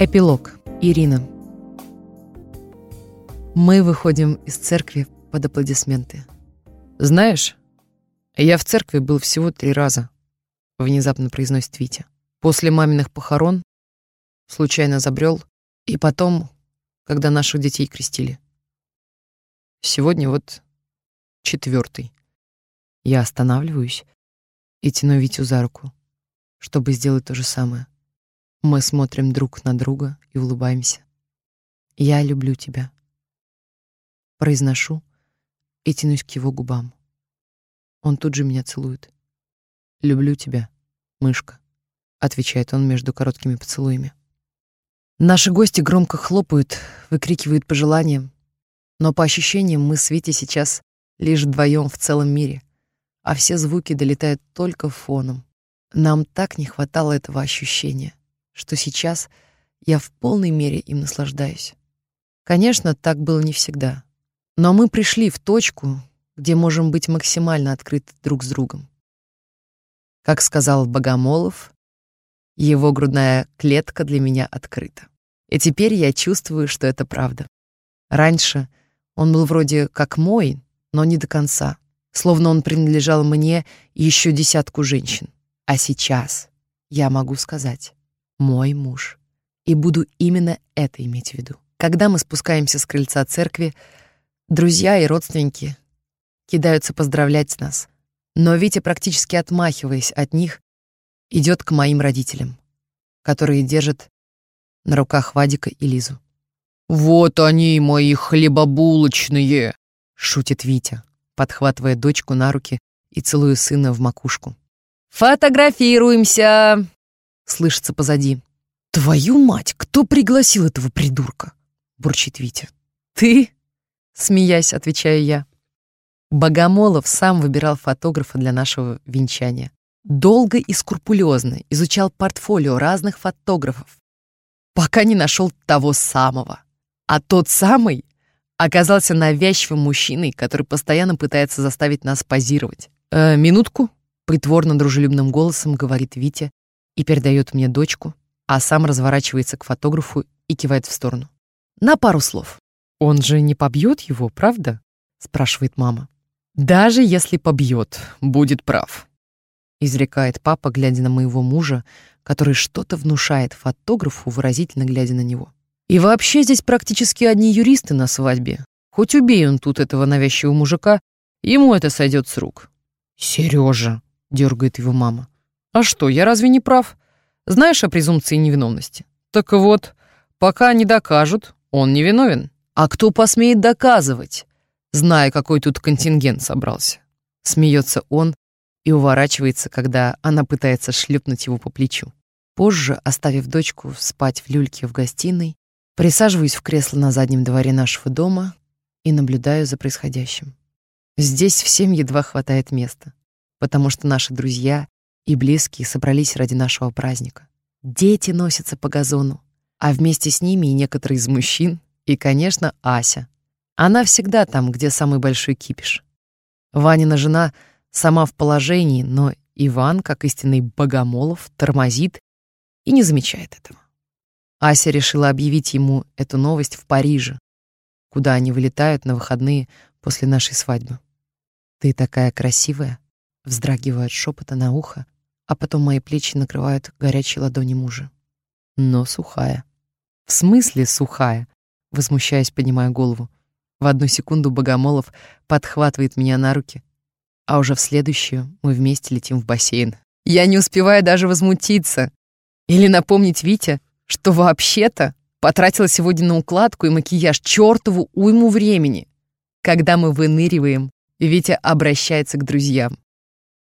Эпилог. Ирина. Мы выходим из церкви под аплодисменты. «Знаешь, я в церкви был всего три раза», — внезапно произносит Витя. «После маминых похорон случайно забрел, и потом, когда наших детей крестили. Сегодня вот четвертый. Я останавливаюсь и тяну Витю за руку, чтобы сделать то же самое. Мы смотрим друг на друга и улыбаемся. «Я люблю тебя». Произношу и тянусь к его губам. Он тут же меня целует. «Люблю тебя, мышка», — отвечает он между короткими поцелуями. Наши гости громко хлопают, выкрикивают пожелания, но по ощущениям мы с Витей сейчас лишь вдвоем в целом мире, а все звуки долетают только фоном. Нам так не хватало этого ощущения что сейчас я в полной мере им наслаждаюсь. Конечно, так было не всегда. Но мы пришли в точку, где можем быть максимально открыты друг с другом. Как сказал Богомолов, его грудная клетка для меня открыта. И теперь я чувствую, что это правда. Раньше он был вроде как мой, но не до конца, словно он принадлежал мне и еще десятку женщин. А сейчас я могу сказать, мой муж. И буду именно это иметь в виду. Когда мы спускаемся с крыльца церкви, друзья и родственники кидаются поздравлять нас. Но Витя, практически отмахиваясь от них, идет к моим родителям, которые держат на руках Вадика и Лизу. «Вот они, мои хлебобулочные!» — шутит Витя, подхватывая дочку на руки и целуя сына в макушку. «Фотографируемся!» Слышится позади. «Твою мать, кто пригласил этого придурка?» — бурчит Витя. «Ты?» — смеясь, отвечаю я. Богомолов сам выбирал фотографа для нашего венчания. Долго и скрупулезно изучал портфолио разных фотографов, пока не нашел того самого. А тот самый оказался навязчивым мужчиной, который постоянно пытается заставить нас позировать. «Э, «Минутку», — притворно дружелюбным голосом говорит Витя, и передает мне дочку, а сам разворачивается к фотографу и кивает в сторону. На пару слов. «Он же не побьет его, правда?» — спрашивает мама. «Даже если побьет, будет прав», — изрекает папа, глядя на моего мужа, который что-то внушает фотографу, выразительно глядя на него. «И вообще здесь практически одни юристы на свадьбе. Хоть убей он тут этого навязчивого мужика, ему это сойдет с рук». «Сережа», — дергает его мама, а что, я разве не прав? Знаешь о презумпции невиновности? Так вот, пока не докажут, он невиновен. А кто посмеет доказывать, зная, какой тут контингент собрался? Смеется он и уворачивается, когда она пытается шлепнуть его по плечу. Позже, оставив дочку спать в люльке в гостиной, присаживаюсь в кресло на заднем дворе нашего дома и наблюдаю за происходящим. Здесь всем едва хватает места, потому что наши друзья и близкие собрались ради нашего праздника. Дети носятся по газону, а вместе с ними и некоторые из мужчин, и, конечно, Ася. Она всегда там, где самый большой кипиш. Ванина жена сама в положении, но Иван, как истинный богомолов, тормозит и не замечает этого. Ася решила объявить ему эту новость в Париже, куда они вылетают на выходные после нашей свадьбы. «Ты такая красивая», — вздрагивает шепота на ухо, а потом мои плечи накрывают горячие ладони мужа. Но сухая. В смысле сухая? Возмущаясь, поднимая голову. В одну секунду Богомолов подхватывает меня на руки, а уже в следующую мы вместе летим в бассейн. Я не успеваю даже возмутиться или напомнить Вите, что вообще-то потратила сегодня на укладку и макияж чертову уйму времени. Когда мы выныриваем, Витя обращается к друзьям.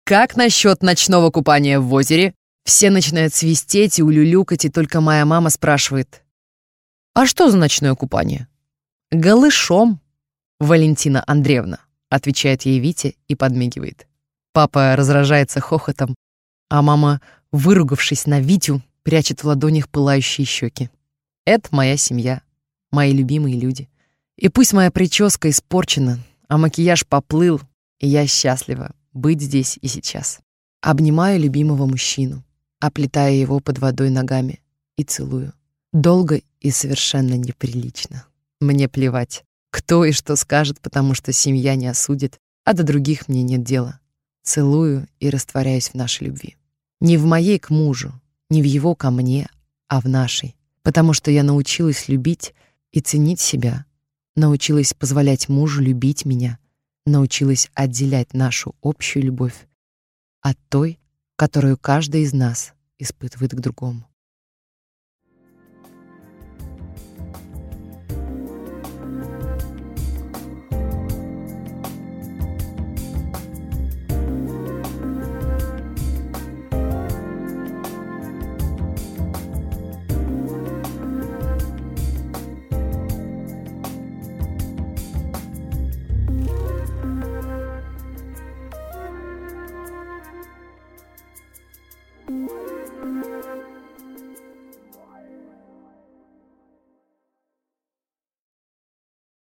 Как насчет ночного купания в озере? Все начинают свистеть и улюлюкать, и только моя мама спрашивает. А что за ночное купание? Голышом, Валентина Андреевна, отвечает ей Витя и подмигивает. Папа разражается хохотом, а мама, выругавшись на Витю, прячет в ладонях пылающие щеки. Это моя семья, мои любимые люди. И пусть моя прическа испорчена, а макияж поплыл, и я счастлива, быть здесь и сейчас. Обнимаю любимого мужчину, оплетая его под водой ногами и целую. Долго и совершенно неприлично. Мне плевать, кто и что скажет, потому что семья не осудит, а до других мне нет дела. Целую и растворяюсь в нашей любви. Не в моей к мужу, не в его ко мне, а в нашей. Потому что я научилась любить и ценить себя, научилась позволять мужу любить меня, научилась отделять нашу общую любовь от той, которую каждый из нас испытывает к другому.